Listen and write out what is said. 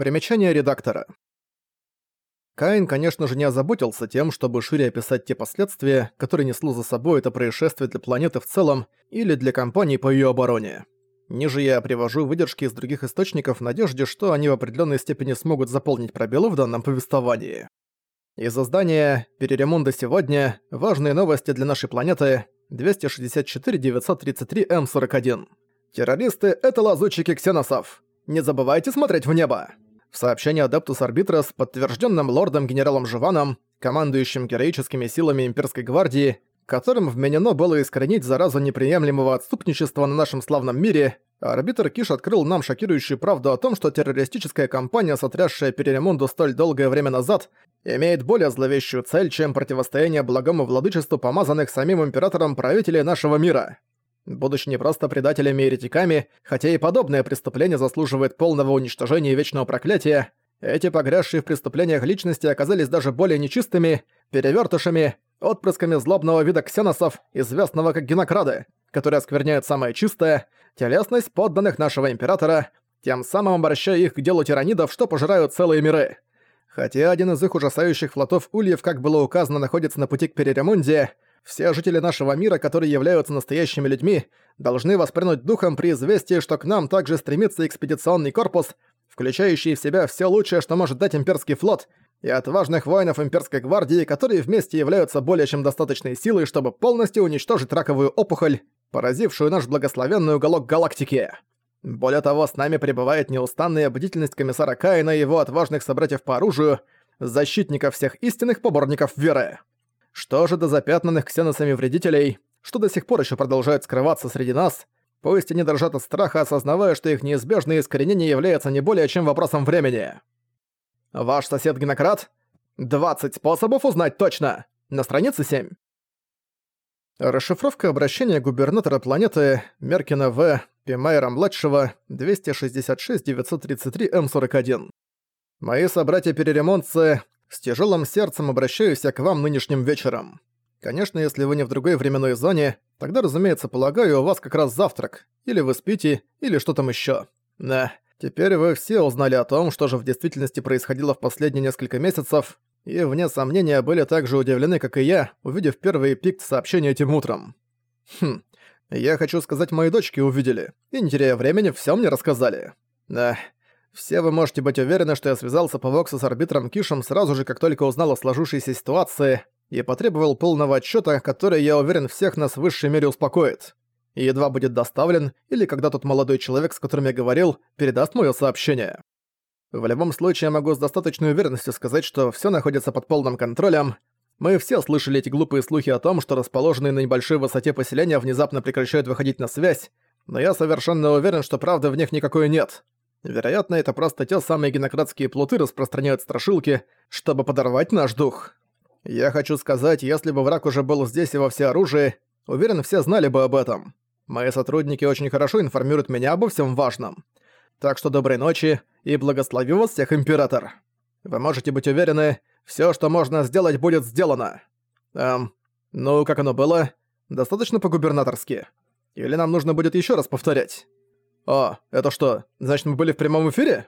Примечание редактора. Каин, конечно же, не озаботился тем, чтобы шире описать те последствия, которые несло за собой это происшествие для планеты в целом или для компаний по ее обороне. Ниже я привожу выдержки из других источников в надежде, что они в определенной степени смогут заполнить пробелы в данном повествовании. Из издания «Переремонда сегодня. Важные новости для нашей планеты. 264-933-М41». Террористы — это лазутчики ксеносов. Не забывайте смотреть в небо. В сообщении Адептус Арбитрес, подтвержденном лордом-генералом Живаном, командующим героическими силами Имперской гвардии, которым вменено было искоренить заразу неприемлемого отступничества на нашем славном мире, арбитр Киш открыл нам шокирующую правду о том, что террористическая кампания, сотрясшая Переремонду столь долгое время назад, имеет более зловещую цель, чем противостояние благому владычеству помазанных самим императором правителей нашего мира. Будучи не просто предателями и еретиками, хотя и подобное преступление заслуживает полного уничтожения и вечного проклятия, эти погрязшие в преступлениях личности оказались даже более нечистыми, перевертышами, отпрысками злобного вида ксеносов, известного как генокрады, которые оскверняют самое чистое, телесность подданных нашего императора, тем самым обращая их к делу тиранидов, что пожирают целые миры. Хотя один из их ужасающих флотов ульев, как было указано, находится на пути к Переремонде, все жители нашего мира, которые являются настоящими людьми, должны воспринять духом при известии, что к нам также стремится экспедиционный корпус, включающий в себя все лучшее, что может дать имперский флот, и отважных воинов имперской гвардии, которые вместе являются более чем достаточной силой, чтобы полностью уничтожить раковую опухоль, поразившую наш благословенный уголок галактики. Более того, с нами пребывает неустанная бдительность комиссара Каина и его отважных собратьев по оружию, защитников всех истинных поборников веры. Что же до запятнанных ксеносами вредителей, что до сих пор еще продолжают скрываться среди нас, пусть они дрожат от страха, осознавая, что их неизбежное искоренение является не более чем вопросом времени. Ваш сосед-генократ? 20 способов узнать точно! На странице 7. Расшифровка обращения губернатора планеты Меркина В. Пимайра-младшего 266-933-М41. Мои собратья-переремонтцы с тяжелым сердцем обращаюсь я к вам нынешним вечером. Конечно, если вы не в другой временной зоне, тогда, разумеется, полагаю, у вас как раз завтрак. Или вы спите, или что там ещё. Да, теперь вы все узнали о том, что же в действительности происходило в последние несколько месяцев, и, вне сомнения, были так же удивлены, как и я, увидев первый пикт сообщения этим утром. Хм, я хочу сказать, мои дочки увидели, и, не теряя времени, всё мне рассказали. Да, все вы можете быть уверены, что я связался по Воксу с арбитром Кишем сразу же, как только узнал о сложившейся ситуации, и потребовал полного отчета, который, я уверен, всех нас в высшей мере успокоит. И едва будет доставлен, или когда тот молодой человек, с которым я говорил, передаст моё сообщение. В любом случае, я могу с достаточной уверенностью сказать, что все находится под полным контролем. Мы все слышали эти глупые слухи о том, что расположенные на небольшой высоте поселения внезапно прекращают выходить на связь, но я совершенно уверен, что правды в них никакой нет. Вероятно, это просто те самые генократские плоты распространяют страшилки, чтобы подорвать наш дух. Я хочу сказать, если бы враг уже был здесь и во всеоружии, уверен, все знали бы об этом. Мои сотрудники очень хорошо информируют меня обо всем важном. Так что доброй ночи и благослови вас всех, Император. Вы можете быть уверены, все, что можно сделать, будет сделано. Эм, ну, как оно было? Достаточно по-губернаторски? Или нам нужно будет еще раз повторять? «О, это что, значит мы были в прямом эфире?»